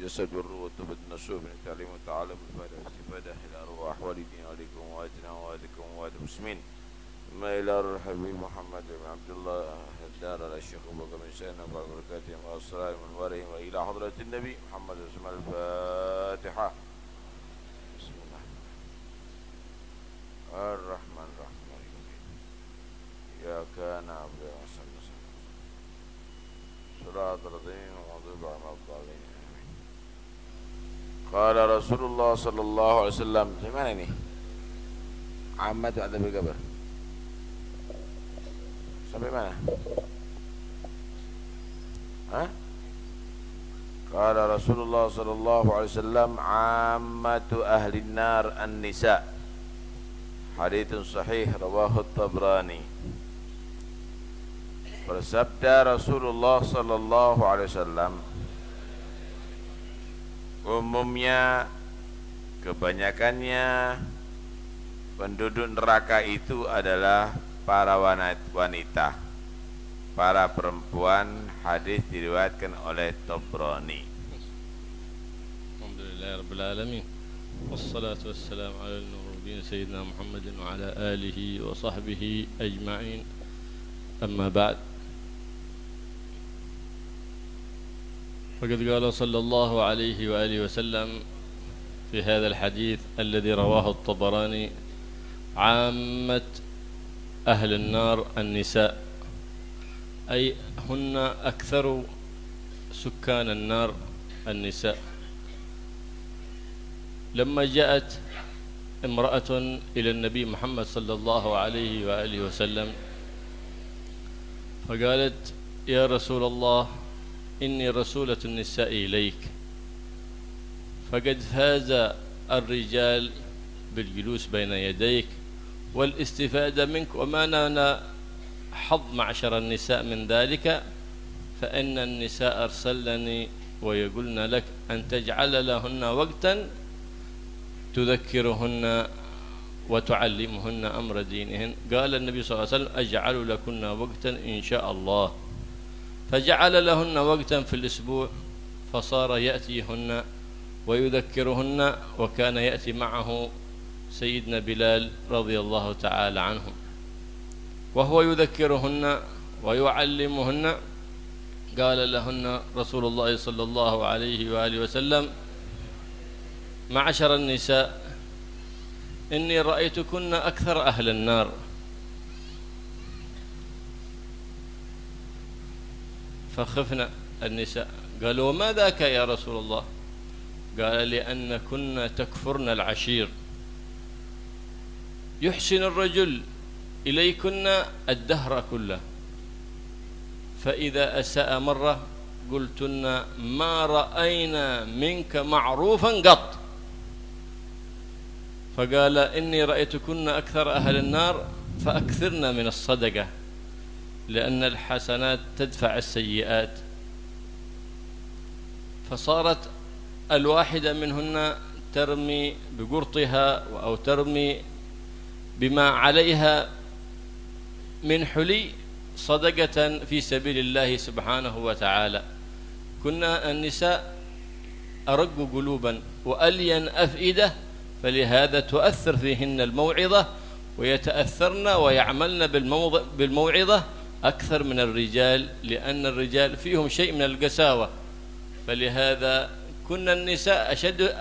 جسد والروح وتبت النسوء من التعليم والتعلم الفائدة والاستفادة إلى أرواح والدينا وعليكم ووالدنا ووالدكم ووالد المسلمين ثم إلى الحبيب محمد بن عبد الله الدار الشيخ أبو بكر بن سيدنا وعلى بركاتهم والسلام من ورهم وإلى حضرة النبي محمد اسم الفاتحة. بسم الله. الرحمن الرحيم. مالك يوم الدين إياك نعبد ونستعين صراط الذين المغضوب عليهم. Qala Rasulullah sallallahu alaihi wasallam. Di mana ini? Ahmad ada berkabar. Sampai mana? Hah? Qala Rasulullah sallallahu alaihi wasallam ammatu ahli nar an-nisa. Hadits sahih rawahu Tabrani. Bersabda Rasulullah sallallahu alaihi wasallam umumnya kebanyakannya penduduk neraka itu adalah para wanita. Para perempuan hadis diriwayatkan oleh Tobroni Alhamdulillah Rabbil Alamin. Wassalatu wassalamu ala al-nurubin Sayyidina Muhammadin wa ala alihi wa sahbihi ajma'in. Amma ba'd فقد قال صلى الله عليه وآله وسلم في هذا الحديث الذي رواه الطبراني عامة أهل النار النساء أي هن أكثر سكان النار النساء. لما جاءت امرأة إلى النبي محمد صلى الله عليه وآله وسلم فقالت يا رسول الله إني رسولة النساء إليك. فقد فاز الرجال بالجلوس بين يديك والاستفادة منك وما لنا حظ معشر النساء من ذلك فإن النساء أرسلني ويقولن لك أن تجعل لهن وقتا تذكرهن وتعلمهن أمر دينهن. قال النبي صلى الله عليه وسلم أجعل لكن وقتا إن شاء الله. فجعل لهن وقتا في الأسبوع فصار يأتيهن ويذكرهن وكان يأتي معه سيدنا بلال رضي الله تعالى عنهم وهو يذكرهن ويعلمهن. قال لهن رسول الله صلى الله عليه وآله وسلم معشر النساء إني رأيتكن أكثر أهل النار. فخفنا النساء. قالوا وما ذاك يا رسول الله؟ قال لأن كنا تكفرن العشير. يحسن الرجل إليكن الدهر كله. فإذا أساء مرة قلتن ما رأينا منك معروفا قط. فقال إني رأيتكن أكثر أهل النار فأكثرنا من الصدقة. لأن الحسنات تدفع السيئات. فصارت الواحدة منهن ترمي بقرطها أو ترمي بما عليها من حلي صدقة في سبيل الله سبحانه وتعالى. كنا النساء أرق قلوبا وألين أفئدة فلهذا تؤثر فيهن الموعظة ويتأثرن ويعملن بالموعظة أكثر من الرجال لأن الرجال فيهم شيء من القساوة. فلهذا كنا النساء أشد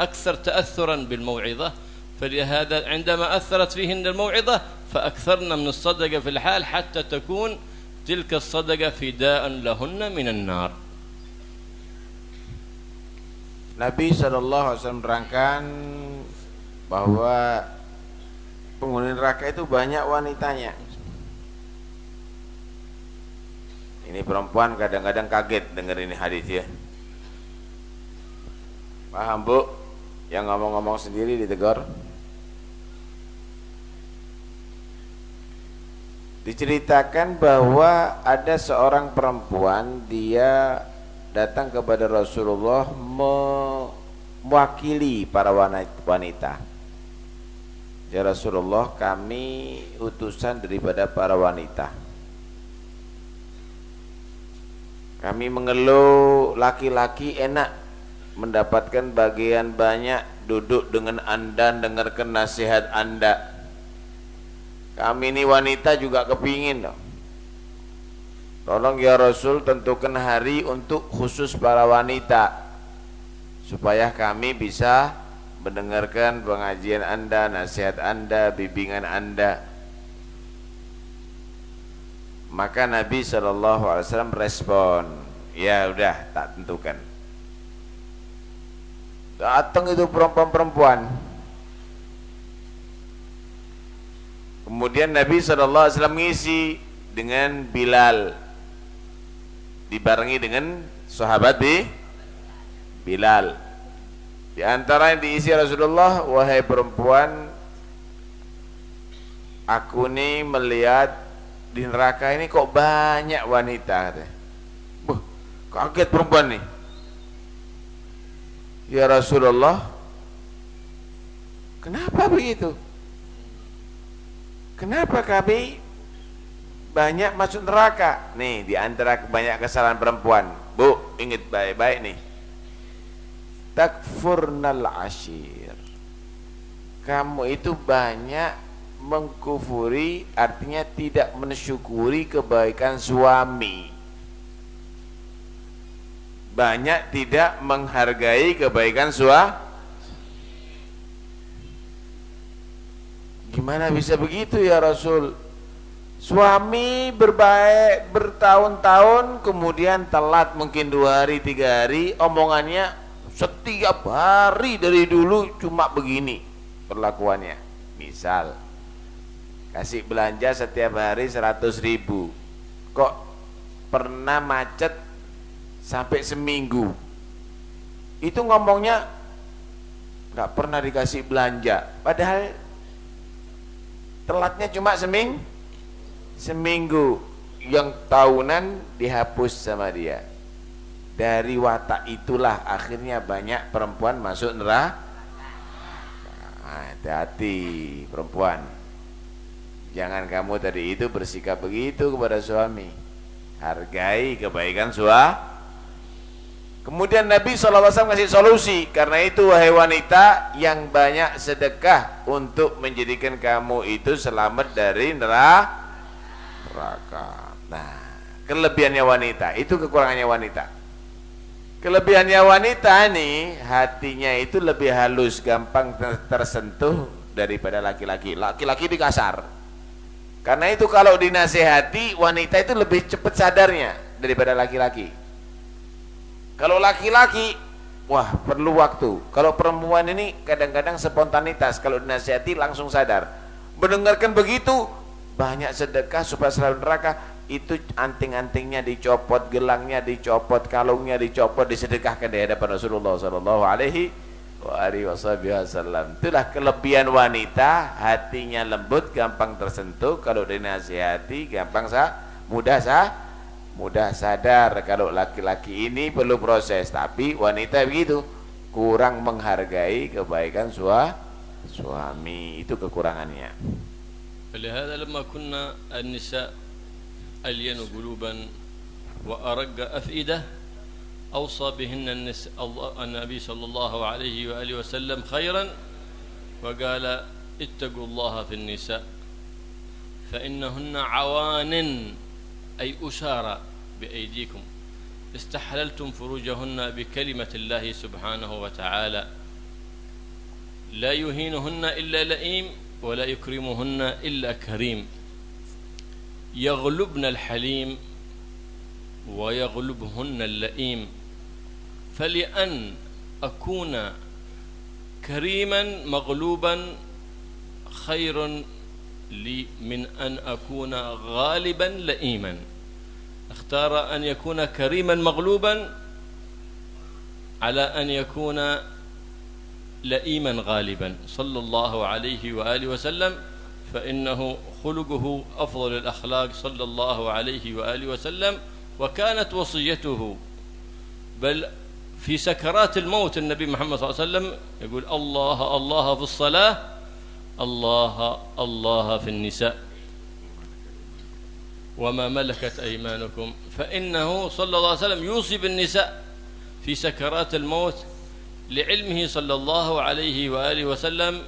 أكثر تأثرا بالموعظة. فلهذا عندما أثرت فيهن الموعظة فأكثرن من الصدقة في الحال حتى تكون تلك الصدقة فداء لهن من النار. Nabi Shallallahu Alaihi Wasallam menerangkan bahwa penghuni neraka itu banyak wanitanya. Ini perempuan kadang-kadang kaget dengar ini hadis ya. Paham bu? Yang ngomong-ngomong sendiri ditegur. Diceritakan bahwa ada seorang perempuan dia datang kepada Rasulullah mewakili para wanita. Ya Rasulullah, kami utusan daripada para wanita. Kami mengeluh laki-laki enak mendapatkan bagian banyak duduk dengan anda dengarkan nasihat anda. Kami ini wanita juga kepingin tolong ya Rasul tentukan hari untuk khusus para wanita supaya kami bisa mendengarkan pengajian anda nasihat anda bimbingan anda maka Nabi SAW respon ya udah tak tentukan Datang itu perempuan-perempuan. Kemudian Nabi SAW mengisi dengan Bilal. Dibarengi dengan sahabat di Bilal. Di antara yang diisi Rasulullah, wahai perempuan, aku ini melihat di neraka ini kok banyak wanita Buh, kaget perempuan nih Ya Rasulullah Kenapa begitu? Kenapa kami banyak masuk neraka? Nih, di antara banyak kesalahan perempuan. Bu, ingat baik-baik nih. Takfurnal ashir. Kamu itu banyak mengkufuri, artinya tidak mensyukuri kebaikan suami. Banyak tidak menghargai kebaikan suami gimana bisa begitu ya Rasul? Suami berbaik bertahun-tahun kemudian telat mungkin dua hari tiga hari omongannya setiap hari dari dulu cuma begini perlakuannya. Misal kasih belanja setiap hari 100 ribu. Kok pernah macet sampai seminggu? Itu ngomongnya nggak pernah dikasih belanja. Padahal telatnya cuma seming seminggu. Yang tahunan dihapus sama dia. Dari watak itulah akhirnya banyak perempuan masuk neraka. Hati-hati perempuan jangan kamu tadi itu bersikap begitu kepada suami. Hargai kebaikan suami Kemudian Nabi SAW ngasih solusi. Karena itu wahai wanita yang banyak sedekah Untuk menjadikan kamu itu selamat dari neraka. Nah kelebihannya wanita. Itu kekurangannya wanita. Kelebihannya wanita nih Hatinya itu lebih halus Gampang tersentuh daripada laki-laki. Laki-laki dikasar Karena itu kalau dinasehati Wanita itu lebih cepat sadarnya Daripada laki-laki kalau laki-laki, wah perlu waktu. Kalau perempuan ini kadang-kadang spontanitas. Kalau dinasihati langsung sadar. Mendengarkan begitu, banyak sedekah supaya selalu neraka. Itu anting-antingnya dicopot, gelangnya dicopot, kalungnya dicopot, disedekahkan di hadapan Rasulullah Sallallahu Alaihi Wasallam. Itulah kelebihan wanita, hatinya lembut, gampang tersentuh. Kalau dinasihati, gampang sah, mudah sah mudah sadar kalau laki-laki ini perlu proses tapi wanita begitu kurang menghargai kebaikan sua, suami itu kekurangannya فلهذا لما كنا النساء ألين قلوبا وأرق أفئدة أوصى بهن النبي صلى الله عليه وآله وسلم خيرا وقال اتقوا الله في النساء فإنهن عوان أي أسارى بأيديكم. استحللتم فروجهن بكلمة الله سبحانه وتعالى. لا يهينهن إلا لئيم ولا يكرمهن إلا كريم. يغلبن الحليم ويغلبهن اللئيم. فلأن أكون كريما مغلوبا خير لي من أن أكون غالبا لئيما. اختار أن يكون كريما مغلوبا على أن يكون لئيما غالبا. صلى الله عليه وآله وسلم فإنه خلقه أفضل الأخلاق. صلى الله عليه وآله وسلم وكانت وصيته بل في سكرات الموت النبي محمد صلى الله عليه وسلم يقول الله الله في الصلاة الله الله في النساء. وما ملكت أيمانكم فإنه صلى الله عليه وسلم يوصي بالنساء في سكرات الموت لعلمه صلى الله عليه وآله وسلم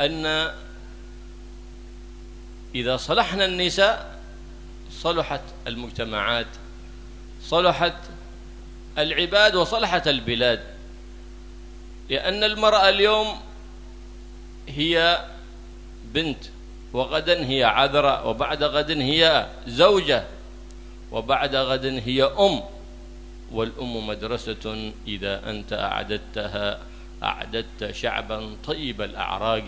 أن إذا صلحنا النساء صلحت المجتمعات صلحت العباد وصلحت البلاد. لأن المرأة اليوم هي بنت وغدا هي عذراء وبعد غد هي زوجة وبعد غد هي أم. والأم مدرسة إذا أنت أعددتها أعددت شعبا طيب الأعراق.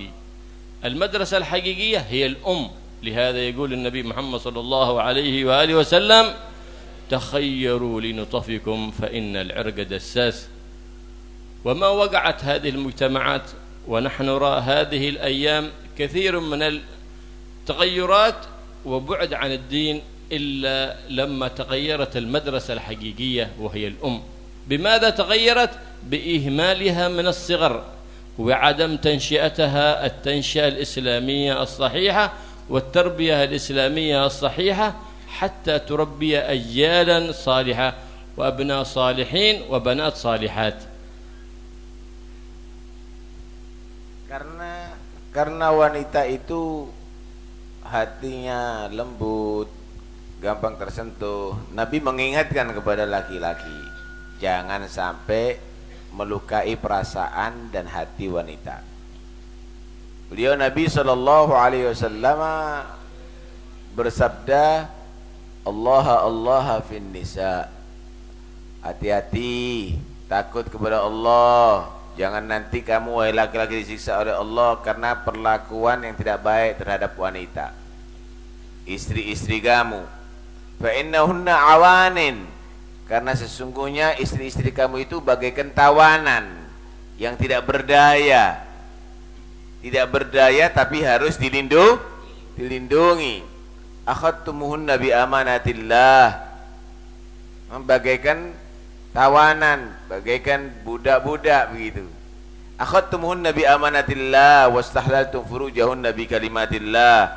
المدرسة الحقيقية هي الأم. لهذا يقول النبي محمد صلى الله عليه وآله وسلم تخيروا لنطفكم فإن العرق دساس وما وقعت هذه المجتمعات ونحن نرى هذه الأيام كثير من التغيرات وبعد عن الدين إلا لما تغيرت المدرسة الحقيقية وهي الأم بماذا تغيرت؟ بإهمالها من الصغر وعدم تنشئتها التنشئة الإسلامية الصحيحة والتربية الإسلامية الصحيحة حتى تربي أجيالا صالحة وأبناء صالحين وبنات صالحات karena karena wanita itu hatinya lembut gampang tersentuh Nabi mengingatkan kepada laki-laki jangan sampai melukai perasaan dan hati wanita beliau Nabi Shallallahu Alaihi Wasallam bersabda Allah Allah fin nisa hati-hati takut kepada Allah Jangan nanti kamu wahai laki-laki disiksa oleh Allah karena perlakuan yang tidak baik terhadap wanita. Istri-istri kamu. Fa innahunna awanin. Karena sesungguhnya istri-istri kamu itu bagaikan tawanan yang tidak berdaya. Tidak berdaya tapi harus dilindungi. Dilindungi. Akhadtumuhunna bi amanatillah. Bagaikan tawanan bagaikan budak-budak begitu. Akhadtumuhun nabi amanatillah wastahlaltum furujahun nabi kalimatillah.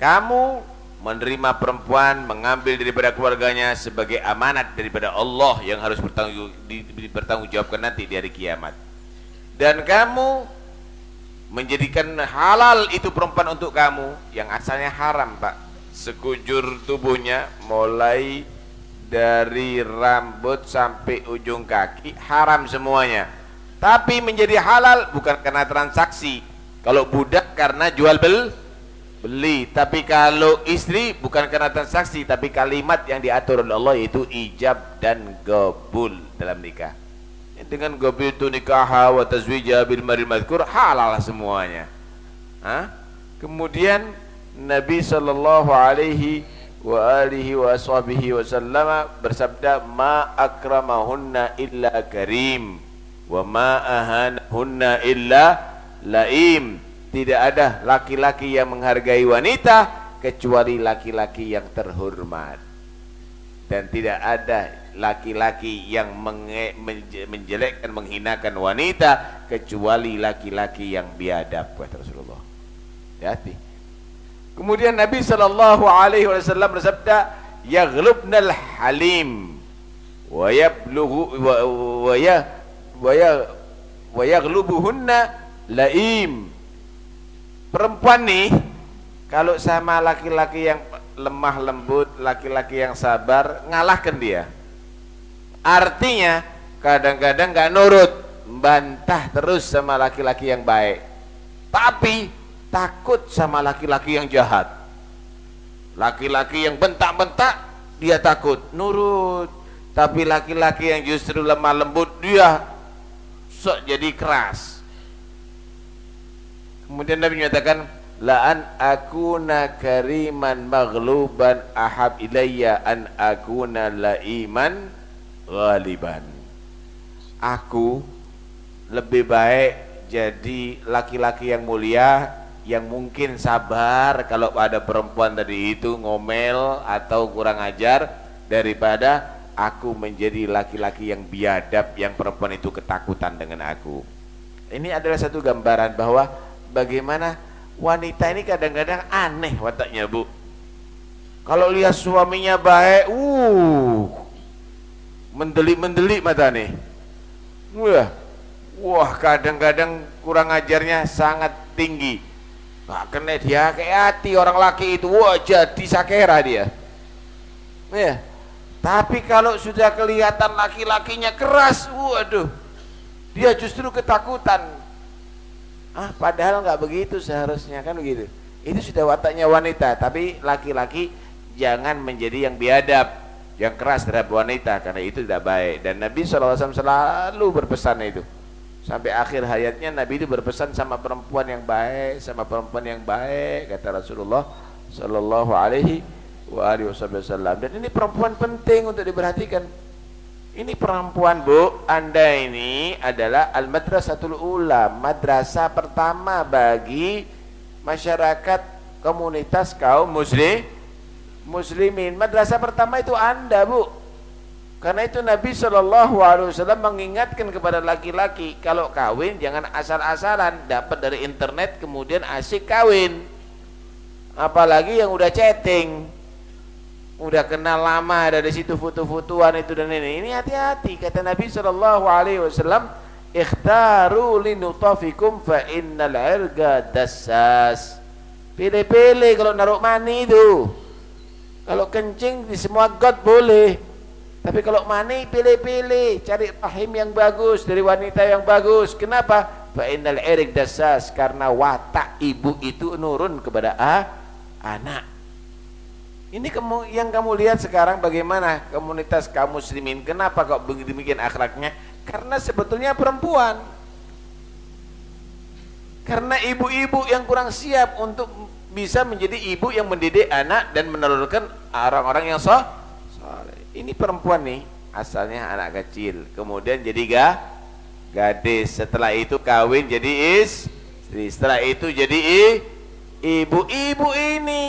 Kamu menerima perempuan mengambil daripada keluarganya sebagai amanat daripada Allah yang harus bertanggung, dipertanggungjawabkan nanti di hari kiamat. Dan kamu menjadikan halal itu perempuan untuk kamu yang asalnya haram pak. Sekujur tubuhnya mulai dari rambut sampai ujung kaki haram semuanya. Tapi menjadi halal bukan karena transaksi. Kalau budak karena jual bel beli. Tapi kalau istri bukan karena transaksi tapi kalimat yang diatur oleh Allah yaitu ijab dan gobul dalam nikah dengan gobul itu nikah wa tazwija bil maril madhkur halal semuanya. Hah? kemudian Nabi sallallahu alaihi wa alihi wa ashabihi wa sallama bersabda ma akramahunna illa karim wa ma ahanahunna illa laim. Tidak ada laki-laki yang menghargai wanita kecuali laki-laki yang terhormat. Dan tidak ada laki-laki yang menjelekkan menghinakan wanita kecuali laki-laki yang biadab kata Rasulullah hati-hati Kemudian Nabi sallallahu alaihi wasallam bersabda, "Yaghlubnal halim wa yablughu wa ya wa ya wa yaghlubuhunna laim." Perempuan nih kalau sama laki-laki yang lemah lembut, laki-laki yang sabar, ngalahkan dia. Artinya kadang-kadang nggak nurut, bantah terus sama laki-laki yang baik. Tapi takut sama laki-laki yang jahat. Laki-laki yang bentak-bentak dia takut. Nurut. Tapi laki-laki yang justru lemah lembut dia sok jadi keras. Kemudian Nabi menyatakan la an akuna kariman maghluban ahab ilayya an akuna laiman ghaliban. Aku lebih baik jadi laki-laki yang mulia yang mungkin sabar kalau ada perempuan tadi itu ngomel atau kurang ajar daripada aku menjadi laki-laki yang biadab yang perempuan itu ketakutan dengan aku. Ini adalah satu gambaran bahwa bagaimana wanita ini kadang-kadang aneh wataknya bu. Kalau lihat suaminya baik, uh, mendelik-mendelik mata nih. Wah, wah kadang-kadang kurang ajarnya sangat tinggi. Gak kena dia kayak hati orang laki itu, wah jadi sakera dia. Ya. Tapi kalau sudah kelihatan laki-lakinya keras, waduh, dia justru ketakutan. Ah, padahal nggak begitu seharusnya kan begitu. Itu sudah wataknya wanita, tapi laki-laki jangan menjadi yang biadab yang keras terhadap wanita karena itu tidak baik. Dan Nabi SAW selalu berpesan itu. Sampai akhir hayatnya Nabi itu berpesan sama perempuan yang baik sama perempuan yang baik kata Rasulullah Sallallahu Alaihi Wasallam. Dan ini perempuan penting untuk diperhatikan. Ini perempuan bu anda ini adalah al-madrasatul ula madrasah pertama bagi masyarakat komunitas kaum muslim muslimin. Madrasah pertama itu Anda, Bu. Karena itu Nabi Wasallam mengingatkan kepada laki-laki kalau kawin jangan asal-asalan dapat dari internet kemudian asik kawin. Apalagi yang udah chatting, udah kenal lama dari situ foto-fotoan itu dan ini. Ini hati-hati kata Nabi Wasallam. Ikhtaru linutafikum fa innal irga dasas. Pilih-pilih kalau naruh mani itu kalau kencing di semua got boleh. Tapi kalau mani pilih-pilih, cari rahim yang bagus dari wanita yang bagus. Kenapa? Fa innal irik dasas karena watak ibu itu nurun kepada ah, anak. Ini kamu yang kamu lihat sekarang bagaimana komunitas kaum muslimin. Kenapa kok demikian akhlaknya? Karena sebetulnya perempuan. Karena ibu-ibu yang kurang siap untuk bisa menjadi ibu yang mendidik anak dan menelurkan orang-orang yang so Ini perempuan nih, asalnya anak kecil, kemudian jadi ga gadis, setelah itu kawin jadi istri, setelah itu jadi ibu-ibu ini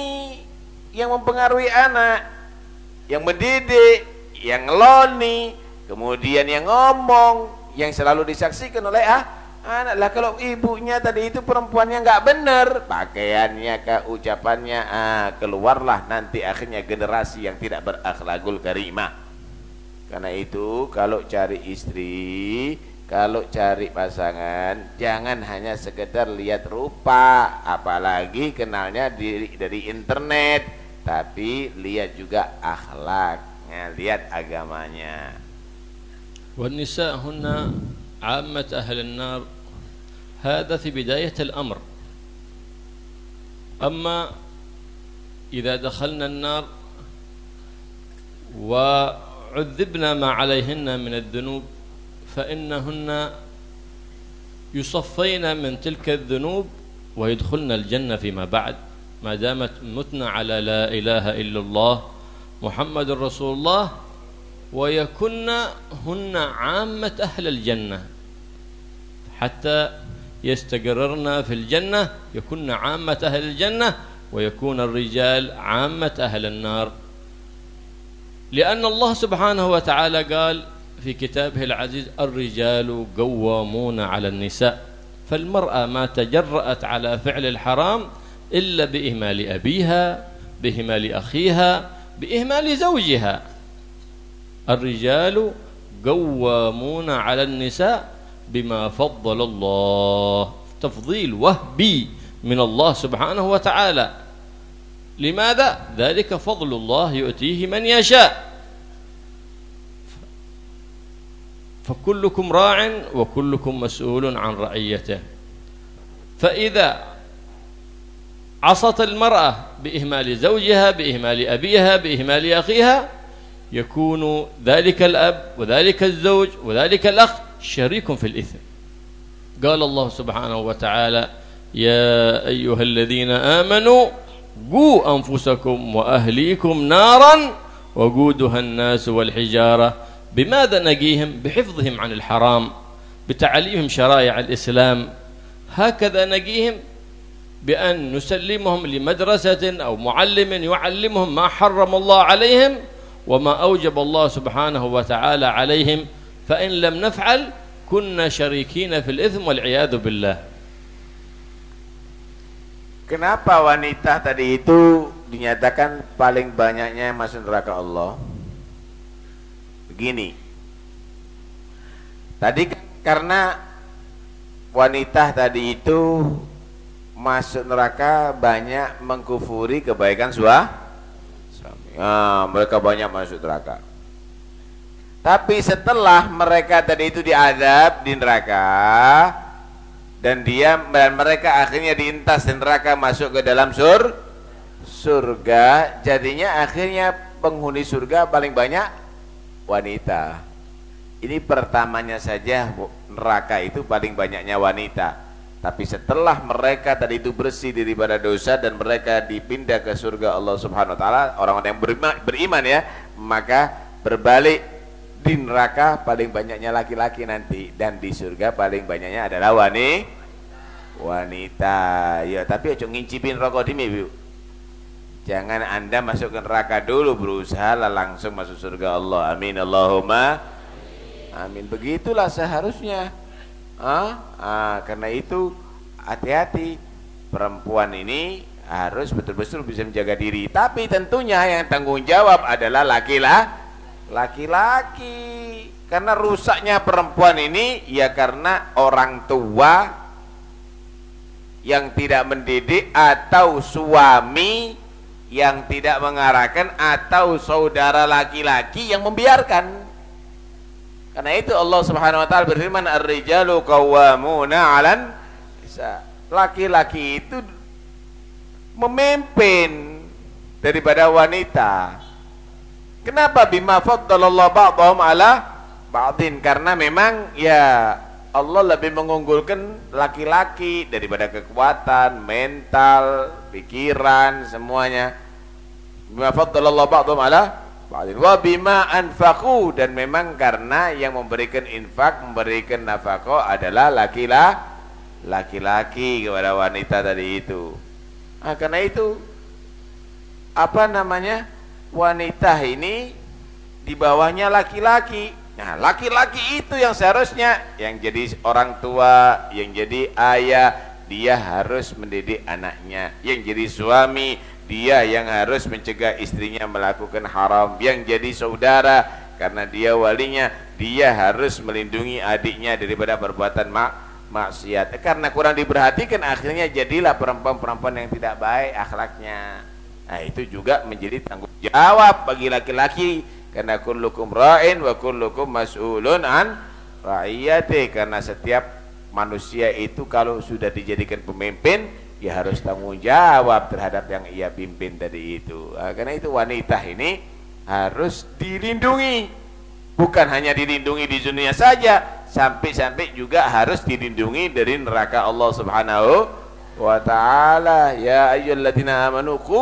yang mempengaruhi anak, yang mendidik, yang ngeloni, kemudian yang ngomong, yang selalu disaksikan oleh ah anak lah kalau ibunya tadi itu perempuannya nggak benar pakaiannya ke ucapannya ah, keluarlah nanti akhirnya generasi yang tidak berakhlakul karimah karena itu kalau cari istri kalau cari pasangan jangan hanya sekedar lihat rupa apalagi kenalnya dari, dari internet tapi lihat juga akhlaknya lihat agamanya wanisa hunna ammat ahli nar. هذا في بداية الأمر. أما إذا دخلنا النار وعذبنا ما عليهن من الذنوب فإنهن يصفين من تلك الذنوب ويدخلن الجنة فيما بعد. ما دامت متن على لا إله إلا الله محمد رسول الله ويكن هن عامة أهل الجنة. حتى يستقررن في الجنة يكون عامة أهل الجنة ويكون الرجال عامة أهل النار. لأن الله سبحانه وتعالى قال في كتابه العزيز الرجال قوامون على النساء فالمرأة ما تجرأت على فعل الحرام إلا بإهمال أبيها بإهمال أخيها بإهمال زوجها. الرجال قوامون على النساء بما فضل الله. تفضيل وهبي من الله سبحانه وتعالى. لماذا؟ ذلك فضل الله يؤتيه من يشاء. فكلكم راع وكلكم مسؤول عن رعيته. فإذا عصت المرأة بإهمال زوجها بإهمال أبيها بإهمال أخيها يكون ذلك الأب وذلك الزوج وذلك الأخ شريك في الإثم. قال الله سبحانه وتعالى يا أيها الذين آمنوا قوا أنفسكم وأهليكم نارا وقودها الناس والحجارة بماذا نقيهم؟ بحفظهم عن الحرام بتعليمهم شرائع الإسلام. هكذا نقيهم بأن نسلمهم لمدرسة أو معلم يعلمهم ما حرم الله عليهم وما أوجب الله سبحانه وتعالى عليهم فإن لم نفعل كنا شريكين في الإثم والعياذ بالله Kenapa wanita tadi itu dinyatakan paling banyaknya yang masuk neraka Allah? Begini. Tadi karena wanita tadi itu masuk neraka banyak mengkufuri kebaikan suami. Ah, mereka banyak masuk neraka. Tapi setelah mereka tadi itu diadab di neraka dan dia dan mereka akhirnya diintas di neraka masuk ke dalam sur surga, jadinya akhirnya penghuni surga paling banyak wanita. Ini pertamanya saja neraka itu paling banyaknya wanita. Tapi setelah mereka tadi itu bersih daripada dosa dan mereka dipindah ke surga Allah Subhanahu wa taala, orang-orang yang beriman, beriman ya, maka berbalik di neraka paling banyaknya laki-laki nanti dan di surga paling banyaknya adalah wanita. Wanita. Ya, tapi aja ngincipin rokok dimi, Bu. Jangan Anda masuk ke neraka dulu berusaha langsung masuk surga Allah. Amin Allahumma. Amin. Begitulah seharusnya. Ah, ah, karena itu hati-hati perempuan ini harus betul-betul bisa menjaga diri. Tapi tentunya yang tanggung jawab adalah laki-laki. Laki-laki. Karena rusaknya perempuan ini ya karena orang tua yang tidak mendidik atau suami yang tidak mengarahkan atau saudara laki-laki yang membiarkan. Karena itu Allah Subhanahu wa taala berfirman ar-rijalu qawwamuna 'alan. Laki-laki itu memimpin daripada wanita. Kenapa? Bima faddalallahu ba'dahum 'ala ba'din? Karena memang ya Allah lebih mengunggulkan laki-laki daripada kekuatan, mental, pikiran, semuanya. Bima faddalallahu ba'dahum 'ala wa bima anfaqu. Dan memang karena yang memberikan infak memberikan nafkah adalah laki-laki laki-laki kepada wanita tadi itu. Nah, karena itu apa namanya wanita ini di bawahnya laki-laki. Nah laki-laki itu yang seharusnya. Yang jadi orang tua yang jadi ayah dia harus mendidik anaknya. Yang jadi suami dia yang harus mencegah istrinya melakukan haram. Yang jadi saudara karena dia walinya dia harus melindungi adiknya daripada perbuatan mak maksiat. Karena kurang diperhatikan akhirnya jadilah perempuan-perempuan yang tidak baik akhlaknya nah itu juga menjadi tanggung jawab bagi laki-laki. Karena kullukum ra'in wa kullukum mas'ulun an ra'iyati. Karena setiap manusia itu kalau sudah dijadikan pemimpin ya harus tanggung jawab terhadap yang ia pimpin tadi itu. Nah, karena itu wanita ini harus dilindungi. Bukan hanya dilindungi di dunia saja sampai-sampai juga harus dilindungi dari neraka Allah subhanahu wa ta'ala ya ayyuhalladzina amanu qu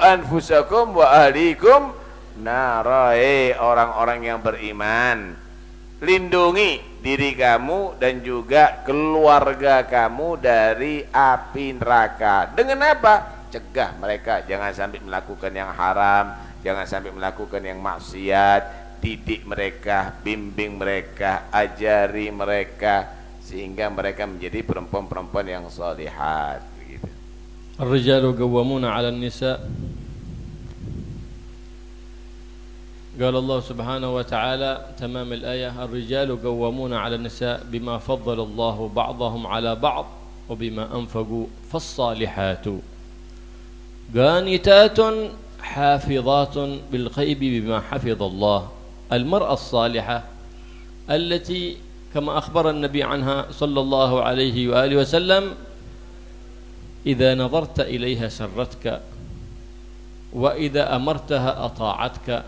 anfusakum wa ahlikum narai orang-orang yang beriman lindungi diri kamu dan juga keluarga kamu dari api neraka. Dengan apa? Cegah mereka jangan sampai melakukan yang haram, jangan sampai melakukan yang maksiat. Didik mereka, bimbing mereka, ajari mereka sehingga mereka menjadi perempuan-perempuan yang salihat begitu. Ar-rijalu qawwamuna 'ala an-nisa' قال الله سبحانه وتعالى تمام الآية الرجال قوامون على النساء بما فضل الله بعضهم على بعض وبما أنفقوا فالصالحات قانتات حافظات بالغيب بما حفظ الله المرأة الصالحة التي كما أخبر النبي عنها صلى الله عليه وآله وسلم إذا نظرت إليها سرتك وإذا أمرتها أطاعتك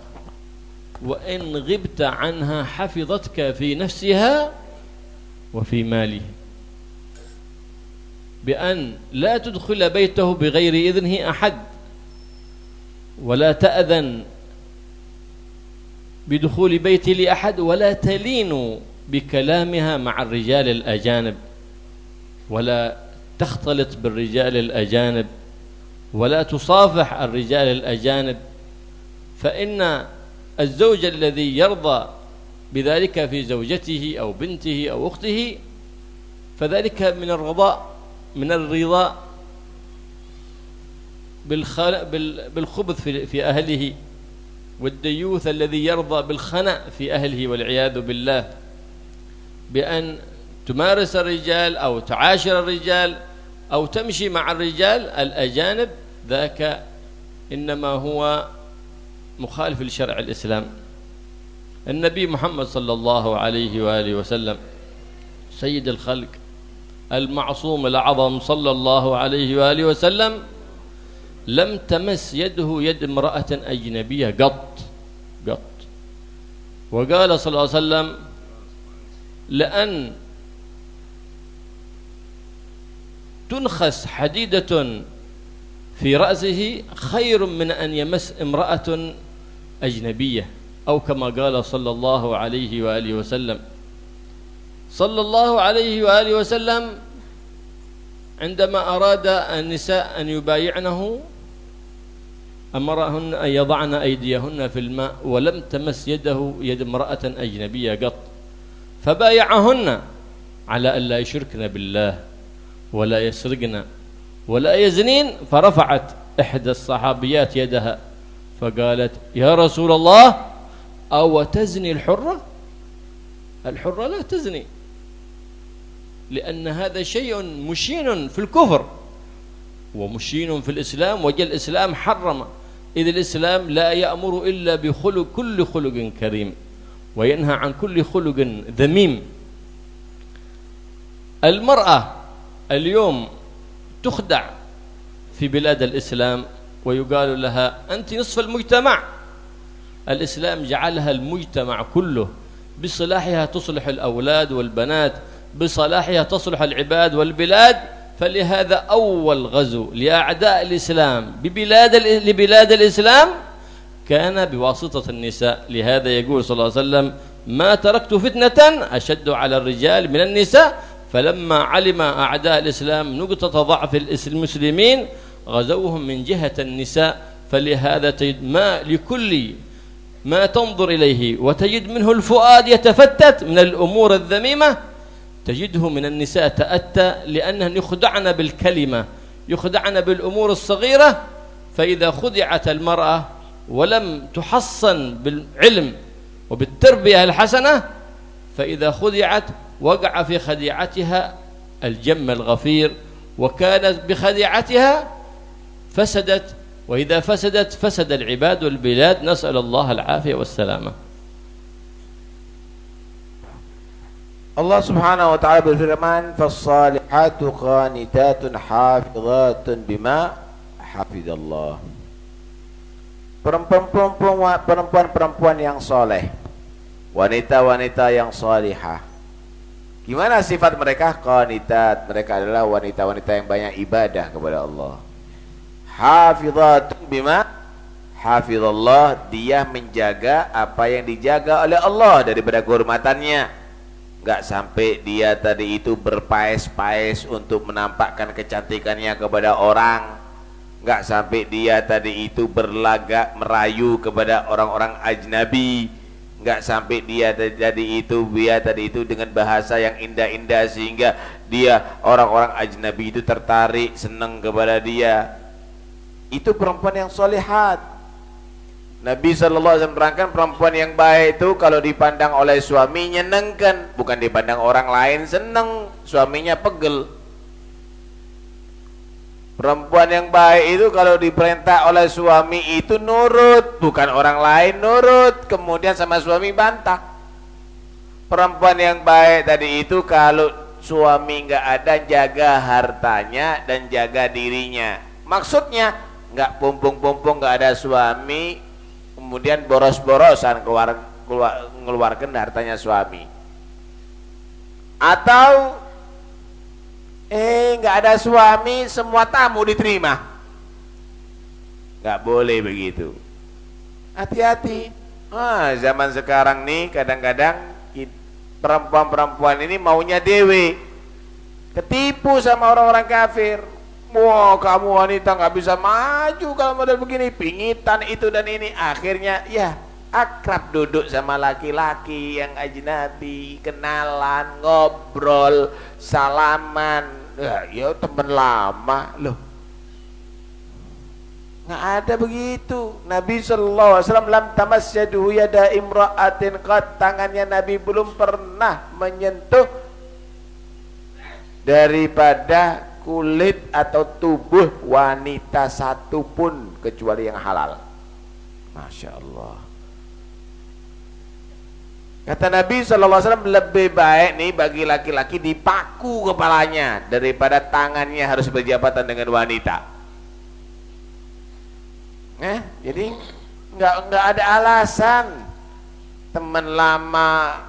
وإن غبت عنها حفظتك في نفسها وفي ماله. بأن لا تدخل بيته بغير إذنه أحد ولا تأذن بدخول بيت لأحد ولا تلين بكلامها مع الرجال الأجانب ولا تختلط بالرجال الأجانب ولا تصافح الرجال الأجانب فإن الزوج الذي يرضى بذلك في زوجته أو بنته أو أخته فذلك من الرضاء من الرضا بالخبث في أهله والديوث الذي يرضى بالخنأ في أهله والعياذ بالله. بأن تمارس الرجال أو تعاشر الرجال أو تمشي مع الرجال الأجانب ذاك إنما هو مخالف لشرع الإسلام. النبي محمد صلى الله عليه وآله وسلم سيد الخلق المعصوم الأعظم صلى الله عليه وآله وسلم لم تمس يده يد امرأة أجنبية قط قط. وقال صلى الله عليه وسلم لأن تنخس حديدة في رأسه خير من أن يمس امرأة أجنبية أو كما قال صلى الله عليه وآله وسلم. صلى الله عليه وآله وسلم عندما أراد النساء أن يبايعنه أمرهن أن يضعن أيديهن في الماء ولم تمس يده يد امرأة أجنبية قط. فبايعهن على أن لا يشركن بالله ولا يسرقن ولا يزنين. فرفعت إحدى الصحابيات يدها فقالت يا رسول الله أو تزني الحرة؟ الحرة لا تزني لأن هذا شيء مشين في الكفر ومشين في الإسلام وجل الإسلام حرم. إذ الإسلام لا يأمر إلا بخلق كل خلق كريم. وينهى عن كل خلق ذميم. المرأة اليوم تخدع في بلاد الإسلام ويقال لها أنت نصف المجتمع. الإسلام جعلها المجتمع كله بصلاحها تصلح الأولاد والبنات بصلاحها تصلح العباد والبلاد. فلهذا أول غزو لأعداء الإسلام ببلاد لبلاد الإسلام كان بواسطة النساء. لهذا يقول صلى الله عليه وسلم ما تركت فتنة أشد على الرجال من النساء فلما علم أعداء الإسلام نقطة ضعف المسلمين غزوهم من جهة النساء. فلهذا تجد ما لكل ما تنظر إليه وتجد منه الفؤاد يتفتت من الأمور الذميمة تجده من النساء تأتى لأنهن يخدعن بالكلمة يخدعن بالأمور الصغيرة. فإذا خدعت المرأة ولم تحصن بالعلم وبالتربية الحسنة فإذا خدعت وقع في خديعتها الجم الغفير وكانت بخديعتها فسدت وإذا فسدت فسد العباد والبلاد نسأل الله العافية والسلامة Allah Subhanahu wa taala berfirman, "Fas-salihatu qanitatun hafizatun bima hafizallah." Perempuan-perempuan yang soleh, wanita-wanita yang salihah. Gimana sifat mereka? Qanitat. Mereka adalah wanita-wanita yang banyak ibadah kepada Allah. Hafizatun bima hafizallah. Dia menjaga apa yang dijaga oleh Allah daripada kehormatannya nggak sampai dia tadi itu berpaes-paes untuk menampakkan kecantikannya kepada orang nggak sampai dia tadi itu berlagak merayu kepada orang-orang ajnabi. Nggak sampai dia tadi itu dia tadi itu dengan bahasa yang indah-indah sehingga dia orang-orang ajnabi itu tertarik senang kepada dia. Itu perempuan yang solehat. Nabi SAW menerangkan perempuan yang baik itu kalau dipandang oleh suaminya nyenengkan, bukan dipandang orang lain seneng, suaminya pegel. Perempuan yang baik itu kalau diperintah oleh suami itu nurut, bukan orang lain nurut, kemudian sama suami bantah. Perempuan yang baik tadi itu kalau suami nggak ada jaga hartanya dan jaga dirinya. Maksudnya nggak pumpung-pumpung nggak ada suami, kemudian boros-borosan keluar, keluar ngeluarkan hartanya suami atau eh nggak ada suami semua tamu diterima. Nggak boleh begitu. Hati-hati. Ah zaman sekarang nih kadang-kadang perempuan-perempuan ini maunya dewe. Ketipu sama orang-orang kafir. Wah kamu wanita nggak bisa maju kalau model begini. Pingitan itu dan ini. Akhirnya ya akrab duduk sama laki-laki yang ajnabi kenalan ngobrol salaman ya, ya temen lama loh Nggak ada begitu. Nabi sallallahu alaihi wasallam lam tamassaduhu yada imra'atin qad tangannya Nabi belum pernah menyentuh daripada kulit atau tubuh wanita satupun kecuali yang halal. Masya Allah. Kata Nabi SAW lebih baik nih bagi laki-laki dipaku kepalanya daripada tangannya harus berjabatan dengan wanita. Eh, jadi nggak nggak ada alasan teman lama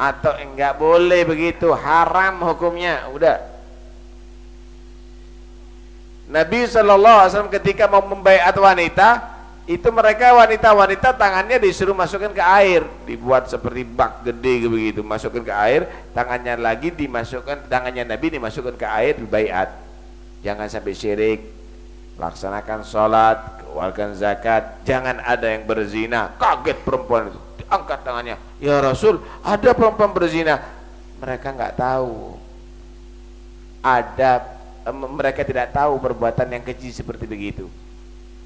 atau enggak boleh begitu haram hukumnya udah Nabi SAW ketika mau membaiat wanita itu mereka wanita-wanita tangannya disuruh masukkan ke air. Dibuat seperti bak gede begitu. Masukkan ke air tangannya lagi dimasukkan tangannya Nabi dimasukkan ke air dibaiat jangan sampai syirik. Laksanakan sholat keluarkan zakat. Jangan ada yang berzina. Kaget perempuan itu. Angkat tangannya. Ya Rasul ada perempuan berzina. Mereka nggak tahu. Ada mereka tidak tahu perbuatan yang keji seperti begitu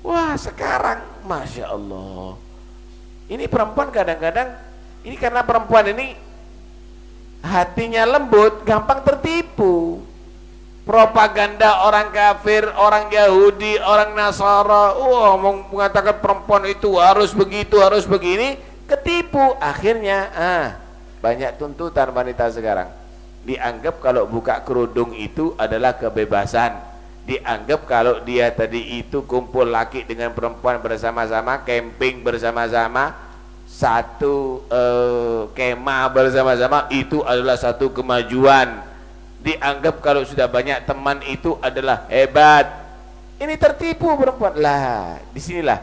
Wah sekarang Masya Allah. Ini perempuan kadang-kadang Ini karena perempuan ini Hatinya lembut Gampang tertipu. Propaganda orang kafir Orang Yahudi, orang Nasara Wah mengatakan perempuan itu Harus begitu, harus begini Ketipu. Akhirnya ah, Banyak tuntutan wanita sekarang. Dianggap kalau buka kerudung itu adalah kebebasan dianggap kalau dia tadi itu kumpul laki dengan perempuan bersama-sama camping bersama-sama satu uh, kemah bersama-sama itu adalah satu kemajuan. Dianggap kalau sudah banyak teman itu adalah hebat. Ini tertipu perempuan. Lah di sinilah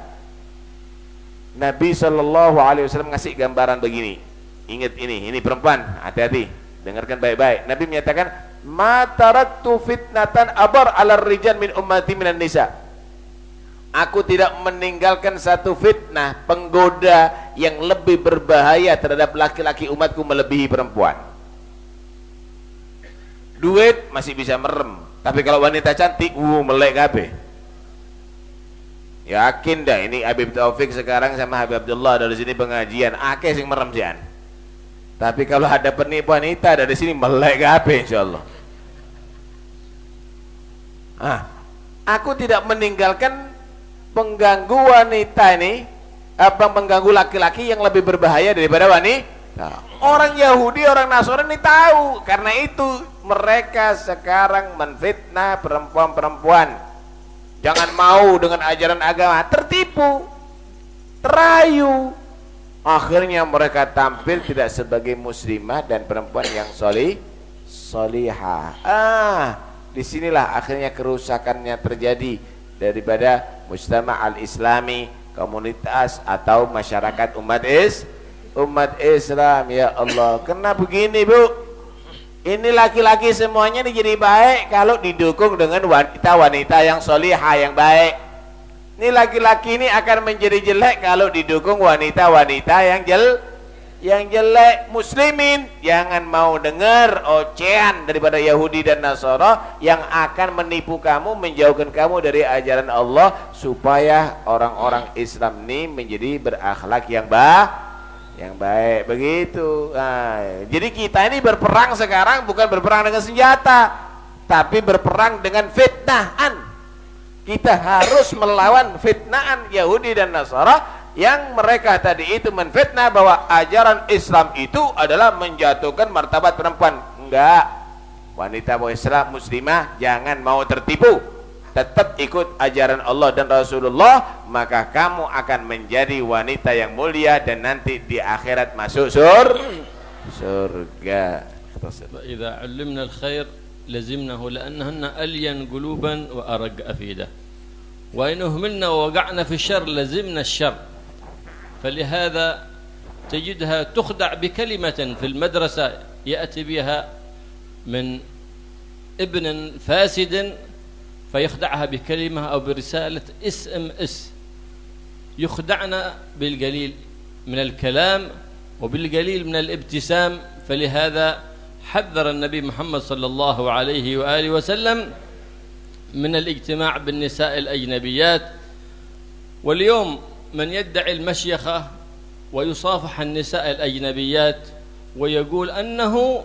Nabi Shallallahu Alaihi Wasallam ngasih gambaran begini. Ingat ini ini perempuan. Hati-hati. Dengarkan baik-baik. Nabi menyatakan ma taraktu fitnatan abar ala rijal min ummati minan nisa. Aku tidak meninggalkan satu fitnah penggoda yang lebih berbahaya terhadap laki-laki umatku melebihi perempuan. Duit masih bisa merem tapi kalau wanita cantik uh melek kabeh. Yakin dah ini Habib Taufik sekarang sama Habib Abdullah dari sini pengajian. Akeh sing merem sian tapi kalau ada penipu wanita dari sini melek kabeh insyaallah Ah, aku tidak meninggalkan pengganggu wanita ini apa mengganggu laki-laki yang lebih berbahaya daripada wanita. Orang Yahudi, orang Nasrani tahu karena itu mereka sekarang menfitnah perempuan-perempuan. Jangan mau dengan ajaran agama, tertipu, terayu. Akhirnya mereka tampil tidak sebagai muslimah dan perempuan yang solih, solihah. Ah, di sinilah akhirnya kerusakannya terjadi daripada mujtama al-islami komunitas atau masyarakat umat is umat Islam. Ya Allah kena begini bu. Ini laki-laki semuanya jadi baik kalau didukung dengan wanita-wanita yang solihah yang baik ini laki-laki ini akan menjadi jelek kalau didukung wanita-wanita yang jelek yang jelek. Muslimin jangan mau dengar ocehan daripada Yahudi dan Nasara yang akan menipu kamu menjauhkan kamu dari ajaran Allah supaya orang-orang Islam ini menjadi berakhlak yang baik yang baik. Begitu. Nah, jadi kita ini berperang sekarang bukan berperang dengan senjata tapi berperang dengan fitnahan kita harus melawan fitnaan Yahudi dan Nasara yang mereka tadi itu menfitnah bahwa ajaran Islam itu adalah menjatuhkan martabat perempuan. Enggak. Wanita Islam muslimah jangan mau tertipu. Tetap ikut ajaran Allah dan Rasulullah, maka kamu akan menjadi wanita yang mulia dan nanti di akhirat masuk sur surga. Idza 'allimna al-khair لزمنه لأنهن ألين قلوبا وأرق أفئدة وإن أهملنا ووقعنا في الشر لزمنا الشر. فلهذا تجدها تخدع بكلمة في المدرسة يأتي بها من ابن فاسد فيخدعها بكلمة أو برسالة اس ام اس. يخدعنا بالقليل من الكلام وبالقليل من الابتسام. فلهذا حذر النبي محمد صلى الله عليه وآله وسلم من الاجتماع بالنساء الأجنبيات. واليوم من يدعي المشيخة ويصافح النساء الأجنبيات ويقول أنه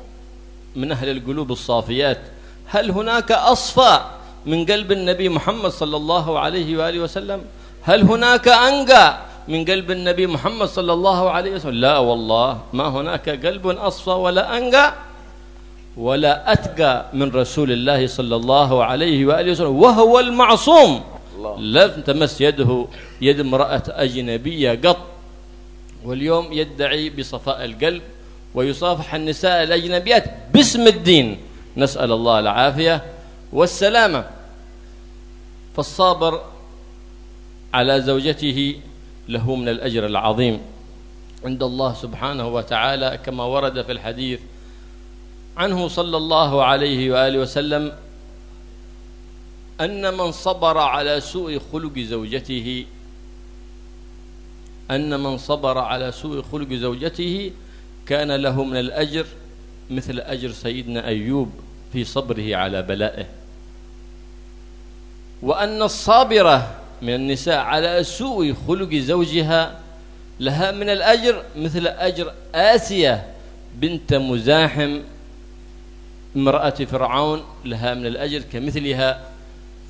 من أهل القلوب الصافيات. هل هناك أصفى من قلب النبي محمد صلى الله عليه وآله وسلم؟ هل هناك أنقى من قلب النبي محمد صلى الله عليه وسلم؟ لا والله ما هناك قلب أصفى ولا أنقى ولا أتقى من رسول الله صلى الله عليه وآله وسلم وهو المعصوم. لم تمس يده يد امرأة أجنبية قط. واليوم يدعي بصفاء القلب ويصافح النساء الأجنبيات باسم الدين. نسأل الله العافية والسلامة. فالصابر على زوجته له من الأجر العظيم. عند الله سبحانه وتعالى كما ورد في الحديث عنه صلى الله عليه وآله وسلم أن من صبر على سوء خلق زوجته أن من صبر على سوء خلق زوجته كان له من الأجر مثل أجر سيدنا أيوب في صبره على بلائه. وأن الصابرة من النساء على سوء خلق زوجها لها من الأجر مثل أجر آسية بنت مزاحم امرأة فرعون لها من الأجر كمثلها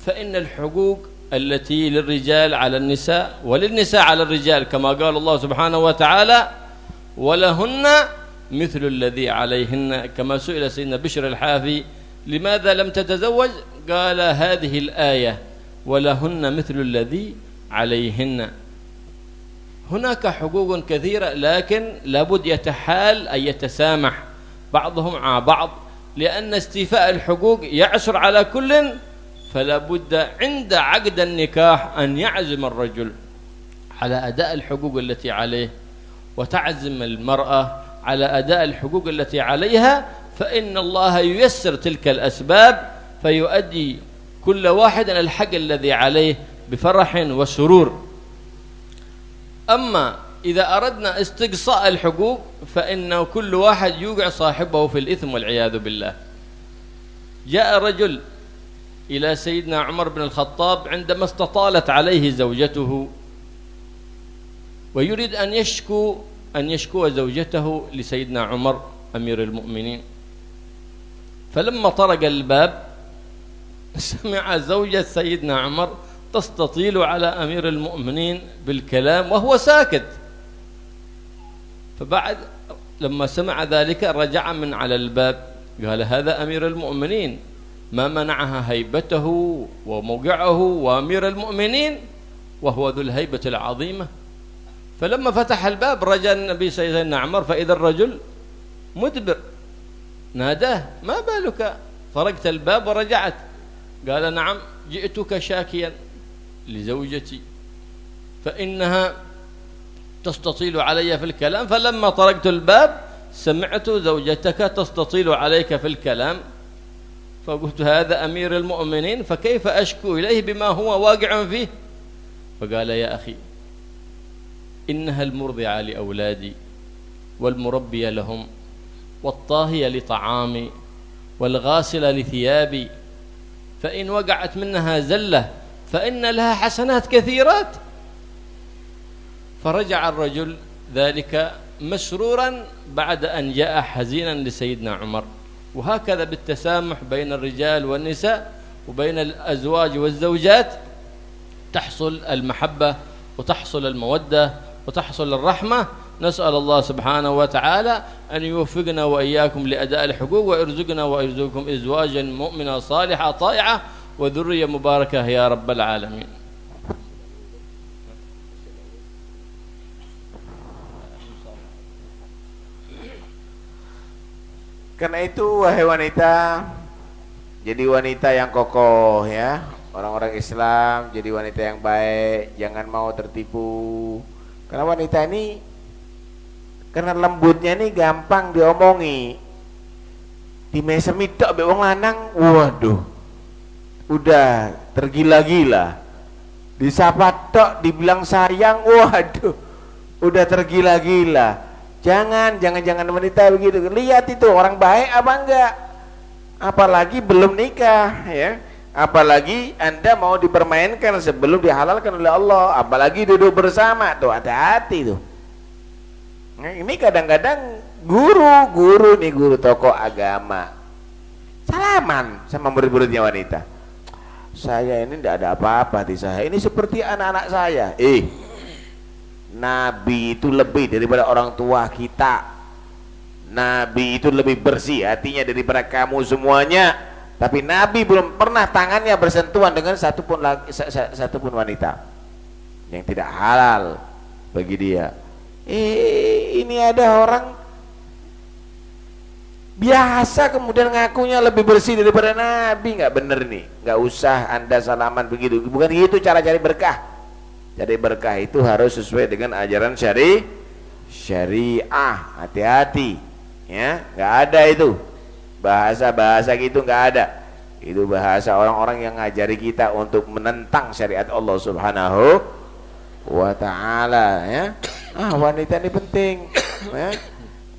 فإن الحقوق التي للرجال على النساء وللنساء على الرجال كما قال الله سبحانه وتعالى ولهن مثل الذي عليهن. كما سئل سيدنا بشر الحافي لماذا لم تتزوج؟ قال هذه الآية ولهن مثل الذي عليهن. هناك حقوق كثيرة لكن لابد يتحال أن يتسامح بعضهم مع بعض لأن استيفاء الحقوق يعسر على كل فلا بد عند عقد النكاح أن يعزم الرجل على أداء الحقوق التي عليه وتعزم المرأة على أداء الحقوق التي عليها فإن الله ييسر تلك الأسباب فيؤدي كل واحد الحق الذي عليه بفرح وسرور. أما إذا أردنا استقصاء الحقوق فإن كل واحد يوقع صاحبه في الإثم والعياذ بالله. جاء رجل إلى سيدنا عمر بن الخطاب عندما استطالت عليه زوجته ويريد أن يشكو أن يشكو زوجته لسيدنا عمر أمير المؤمنين. فلما طرق الباب سمع زوجة سيدنا عمر تستطيل على أمير المؤمنين بالكلام وهو ساكت. فبعد لما سمع ذلك رجع من على الباب. قال هذا أمير المؤمنين. ما منعها هيبته وموقعه وأمير المؤمنين وهو ذو الهيبة العظيمة. فلما فتح الباب رجع النبي سيدنا عمر فإذا الرجل مدبر ناداه ما بالك؟ فرقت الباب ورجعت. قال نعم جئتك شاكيا لزوجتي فإنها تستطيل علي في الكلام فلما طرقت الباب سمعت زوجتك تستطيل عليك في الكلام. فقلت هذا أمير المؤمنين فكيف أشكو إليه بما هو واقع فيه؟ فقال يا أخي إنها المرضعة لأولادي والمربية لهم والطاهية لطعامي والغاسلة لثيابي فإن وقعت منها زلة فإن لها حسنات كثيرات فرجع الرجل ذلك مسرورا بعد أن جاء حزينا لسيدنا عمر. وهكذا بالتسامح بين الرجال والنساء وبين الأزواج والزوجات تحصل المحبة وتحصل المودة وتحصل الرحمة. نسأل الله سبحانه وتعالى أن يوفقنا وإياكم لأداء الحقوق ويرزقنا ويرزقكم إزواجا مؤمنة صالحة طائعة وذرية مباركة يا رب العالمين. Karena itu wahai wanita jadi wanita yang kokoh ya. Orang-orang Islam jadi wanita yang baik, jangan mau tertipu. Karena wanita ini karena lembutnya ini gampang diomongi. Di mesem itu be wong lanang, waduh. Udah tergila-gila. Disapa tok dibilang sayang, waduh. Udah tergila-gila Jangan, jangan, jangan wanita begitu. Lihat itu orang baik apa enggak. Apalagi belum nikah, ya. apalagi anda mau dipermainkan sebelum dihalalkan oleh Allah. Apalagi duduk bersama. Tuh hati-hati tuh. Nah, ini kadang-kadang guru guru nih guru tokoh agama. Salaman sama murid-muridnya wanita. Saya ini tidak ada apa-apa di saya. Ini seperti anak-anak saya. Eh Nabi itu lebih daripada orang tua kita. Nabi itu lebih bersih hatinya daripada kamu semuanya. Tapi Nabi belum pernah tangannya bersentuhan dengan satu pun satu pun wanita. Yang tidak halal bagi dia. Eh, ini ada orang biasa kemudian ngakunya lebih bersih daripada Nabi. Nggak bener nih. Nggak usah anda salaman begitu. Bukan itu cara cari berkah cari berkah itu harus sesuai dengan ajaran syari syariah. Hati-hati ya. Nggak ada itu. Bahasa-bahasa gitu nggak ada. Itu bahasa orang-orang yang ngajari kita untuk menentang syariat Allah Subhanahu wa taala ya. Ah wanita ini penting ya.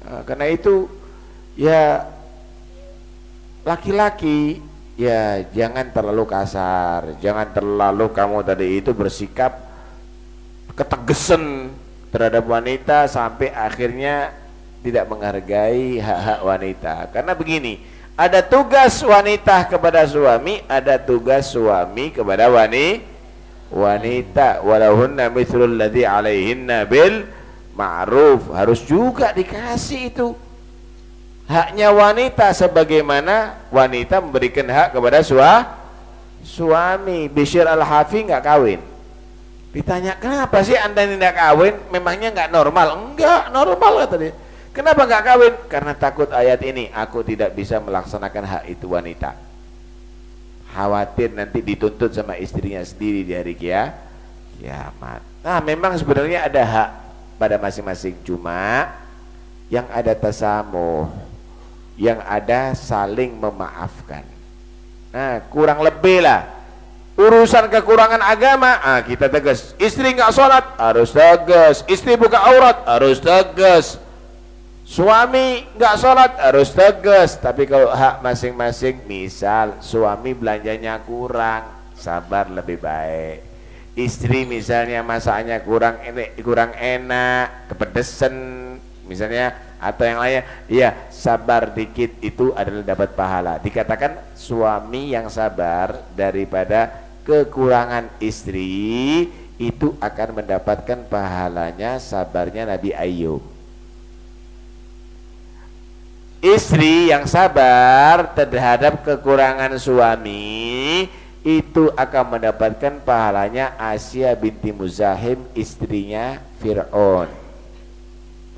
Ah, karena itu ya laki-laki ya jangan terlalu kasar jangan terlalu kamu tadi itu bersikap ketegesan terhadap wanita sampai akhirnya tidak menghargai hak-hak wanita. Karena begini, ada tugas wanita kepada suami, ada tugas suami kepada wani wanita. Walahunna mithlul ladzi alaihinna bil ma'ruf. Harus juga dikasih itu. Haknya wanita sebagaimana wanita memberikan hak kepada sua, suami. Bishir al-Hafi nggak kawin. Ditanya, kenapa sih anda tidak kawin? Memangnya nggak normal? Enggak, normal kata dia Kenapa nggak kawin? Karena takut ayat ini, aku tidak bisa melaksanakan hak itu wanita. Khawatir nanti dituntut sama istrinya sendiri di hari kia, kiamat. Nah, memang sebenarnya ada hak pada masing-masing cuma yang ada tasamuh, yang ada saling memaafkan. Nah, kurang lebih lah urusan kekurangan agama ah kita tegas. Istri nggak sholat harus tegas. Istri buka aurat harus tegas. Suami nggak sholat harus tegas, tapi kalau hak masing-masing, misal suami belanjanya kurang, sabar lebih baik. Istri misalnya masaknya kurang enak, kurang enak, kepedesan, misalnya atau yang lainnya, iya sabar dikit itu adalah dapat pahala. Dikatakan suami yang sabar daripada kekurangan istri itu akan mendapatkan pahalanya sabarnya Nabi Ayub Istri yang sabar terhadap kekurangan suami itu akan mendapatkan pahalanya Asia binti Muzahim istrinya Fir'aun.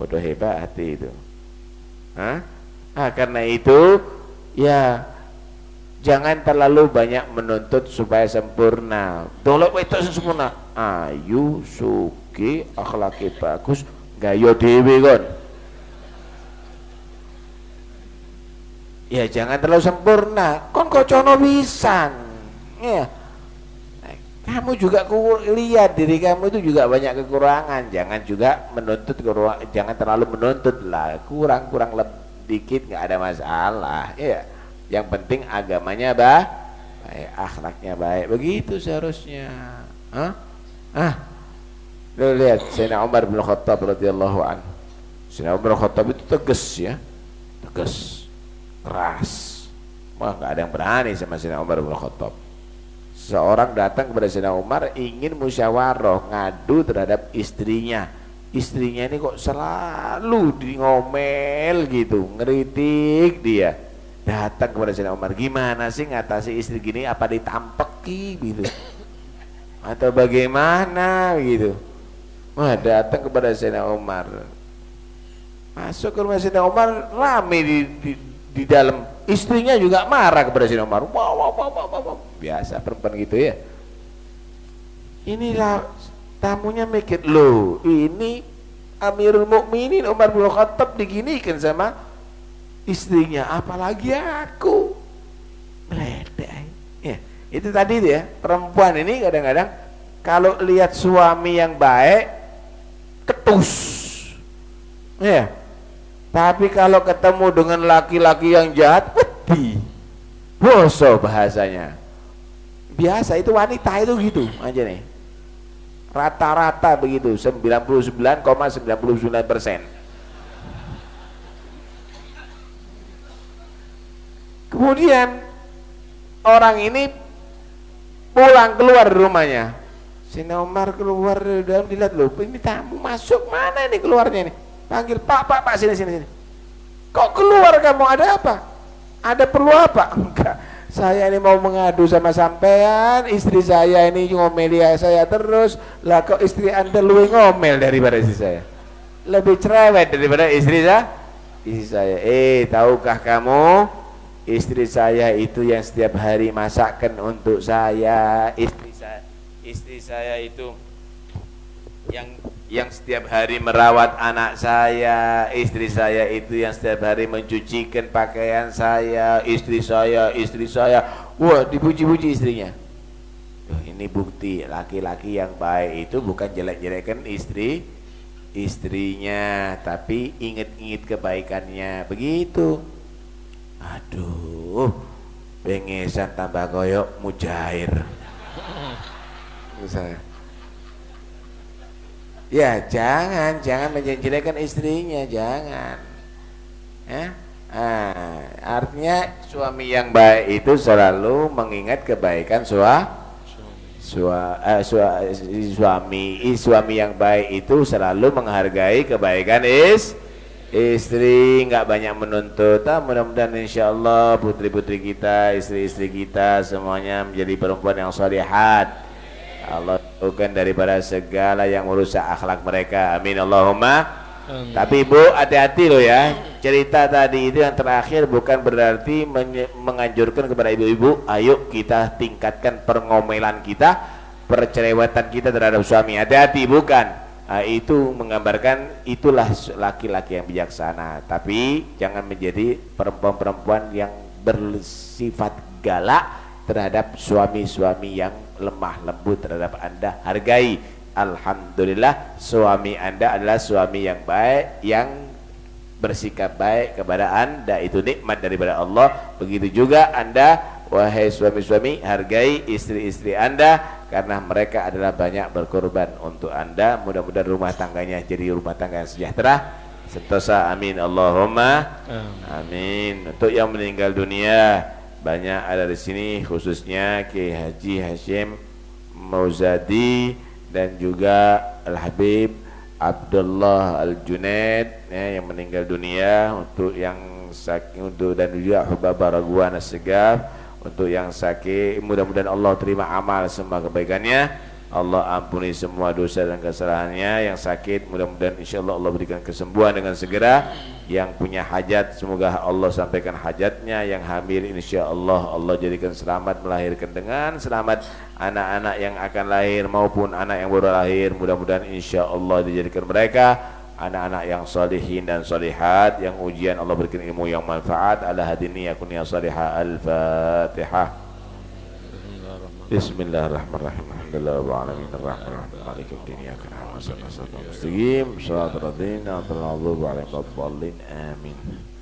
Bodoh hebat hati itu. Hah? Ah, karena itu ya jangan terlalu banyak menuntut supaya sempurna. Dolok itu sempurna. Ayu, suki, akhlaki bagus, gayo dewi kon. ya jangan terlalu sempurna. Kon kocono pisan ya kamu juga lihat diri kamu itu juga banyak kekurangan. Jangan juga menuntut jangan terlalu menuntut lah. Kurang kurang lebih dikit nggak ada masalah. Ya yang penting agamanya bah baik akhlaknya baik begitu seharusnya Hah? ah lu lihat Sayyidina Umar bin Khattab radhiyallahu anhu Sayyidina Umar bin Khattab itu tegas ya tegas keras. Wah nggak ada yang berani sama Sayyidina Umar bin Khattab. Seorang datang kepada Sayyidina Umar ingin musyawarah ngadu terhadap istrinya. Istrinya ini kok selalu di ngomel gitu, ngeritik dia. Datang kepada Sayyidina Umar, gimana sih ngatasi istri gini? Apa ditampeki gitu? Atau bagaimana gitu? Wah datang kepada Sayyidina Umar. Masuk ke rumah Sayyidina Umar, rame di, di di dalam istrinya juga marah kepada Sayyidina Umar. Wow, wow, wow, wow, wow. Biasa perempuan gitu ya. Inilah tamunya mikir, loh ini Amirul Mukminin Umar bin Khattab diginikan sama istrinya, apalagi aku. Meledek. Ya, itu tadi ya, perempuan ini kadang-kadang kalau lihat suami yang baik ketus. Ya, tapi kalau ketemu dengan laki-laki yang jahat, wedi. Boso bahasanya. biasa itu wanita itu gitu aja nih rata-rata begitu 99,99 persen kemudian orang ini pulang keluar dari rumahnya. Sina Umar keluar dari dalam dilihat loh ini tamu masuk mana ini keluarnya nih panggil pak pak pak sini sini sini. Kok keluar kamu? Ada apa? Ada perlu apa? Enggak saya ini mau mengadu sama sampean. Istri saya ini ngomel ya saya terus. Lah kok istri anda lebih ngomel daripada istri saya? Lebih cerewet daripada istri saya istri saya eh tahukah kamu istri saya itu yang setiap hari masakkan untuk saya istri saya istri saya itu yang yang setiap hari merawat anak saya, istri saya itu yang setiap hari mencucikan pakaian saya, istri saya, istri saya. Wah, dipuji-puji istrinya. Duh, ini bukti laki-laki yang baik itu bukan jelek-jelekan istri istrinya, tapi inget-inget kebaikannya. Begitu. Aduh, pengesan tambah koyok mujair. Saya Ya jangan, jangan menjelekkan istrinya, jangan. Ya, nah, artinya suami yang baik itu selalu mengingat kebaikan sua, sua, eh, sua, suami, suami yang baik itu selalu menghargai kebaikan is istri nggak banyak menuntut. Ah, mudah-mudahan insya Allah putri-putri kita istri-istri kita semuanya menjadi perempuan yang solihat. Allah bukan daripada segala yang merusak akhlak mereka. Amin. Allahumma. Amin. tapi ibu hati-hati loh ya. Cerita tadi itu yang terakhir bukan berarti menganjurkan kepada ibu-ibu ayo kita tingkatkan pengomelan kita percerewatan kita terhadap suami. Hati-hati bukan Nah, itu menggambarkan itulah laki-laki yang bijaksana. Tapi jangan menjadi perempuan-perempuan yang bersifat galak terhadap suami-suami yang lemah lembut terhadap anda. Hargai. Alhamdulillah suami anda adalah suami yang baik yang bersikap baik kepada anda. Itu nikmat daripada Allah. Begitu juga anda wahai suami-suami hargai istri-istri anda karena mereka adalah banyak berkorban untuk anda. Mudah-mudahan rumah tangganya jadi rumah tangga yang sejahtera. Sentosa amin. Allahumma amin. untuk yang meninggal dunia banyak ada di sini khususnya Ki Haji Hashim Mauzadi dan juga Al Habib Abdullah Al Junaid ya, yang meninggal dunia. Untuk yang sakit untuk dan juga Hubab Baraguan Segaf untuk yang sakit mudah-mudahan Allah terima amal semua kebaikannya. Allah ampuni semua dosa dan kesalahannya. Yang sakit mudah-mudahan insyaallah Allah berikan kesembuhan dengan segera. Yang punya hajat semoga Allah sampaikan hajatnya. Yang hamil insyaallah Allah jadikan selamat melahirkan dengan selamat. Anak-anak yang akan lahir maupun anak yang baru lahir mudah-mudahan insyaallah dijadikan mereka anak-anak yang salihin dan salihat yang ujian Allah berikan ilmu yang manfaat ala hadini yakun ya salihah al-fatihah Bismillahirrahmanirrahim. Alhamdulillah wa alamin waladdallin. Amin.